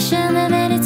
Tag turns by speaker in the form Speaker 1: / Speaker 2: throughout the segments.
Speaker 1: Station of any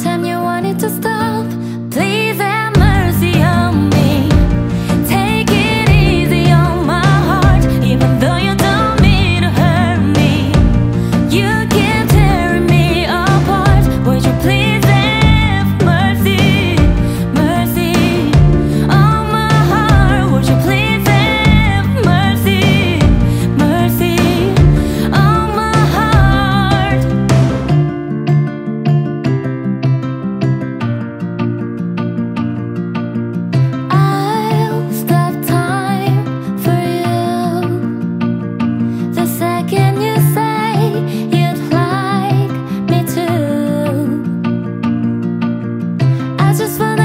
Speaker 1: just wanna